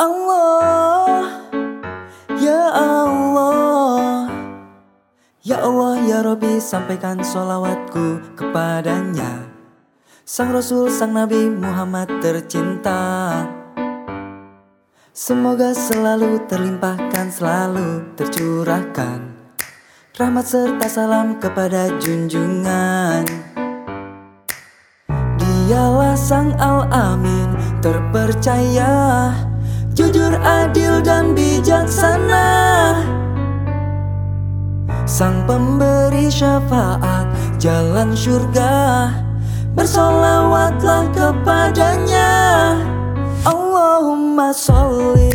Allah Ya Allah. Ya Allah ya Robi sampaikan solawatku kepadanya. Sang Rasul sang Nabi Muhammad tercinta. Semoga selalu terlimpahkan selalu tercurahkan. Rahmat serta salam kepada junjungan Sang Al-Amin terpercaya. Jujur adil dan bijaksana. Sang pemberi syafaat jalan surga Bersolawatlah kepadanya. Allahumma sholli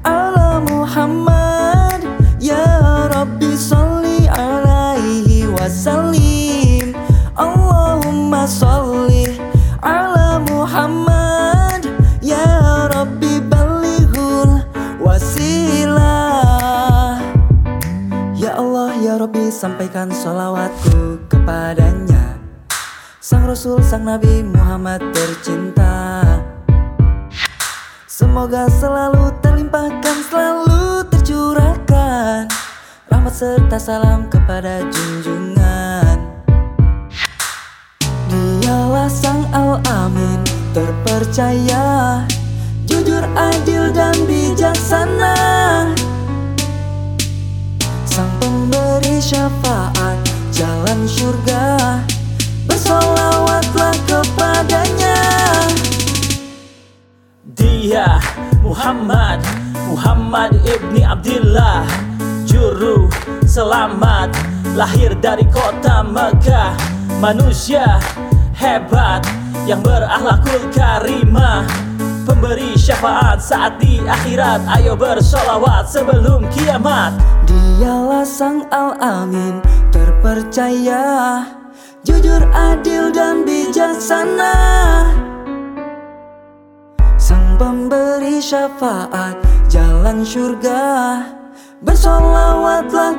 ala Muhammad. Ya Rabbi sholli alaihi wasallim. Allahumma sholli sampaikan sholawatku kepadanya. Sang Rasul sang Nabi Muhammad tercinta. Semoga selalu terlimpahkan selalu tercurahkan Rahmat serta salam kepada junjungan. Dialah sang Al-Amin terpercaya Jujur adil dan bijaksana syafaat jalan surga. Bersolawatlah kepadanya. Dia Muhammad Muhammad ibni Abdullah Juru selamat Lahir dari kota Mekah. Manusia hebat Yang berakhlakul karimah Pemberi syafaat saat di akhirat. Ayo bersolawat sebelum kiamat. Dialah sang Al-Amin terpercaya. Jujur adil dan bijaksana. Sang pemberi syafaat jalan surga Bersolawatlah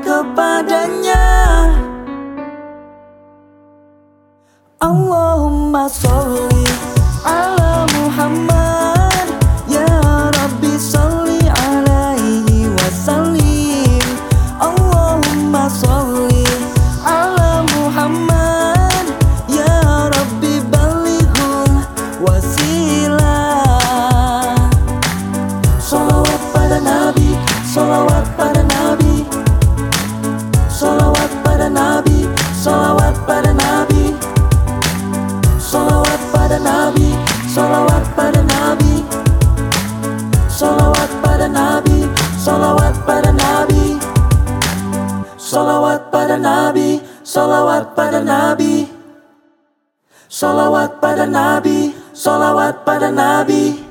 pada Nabi, salawat pada Nabi. Salawat pada Nabi, salawat pada Nabi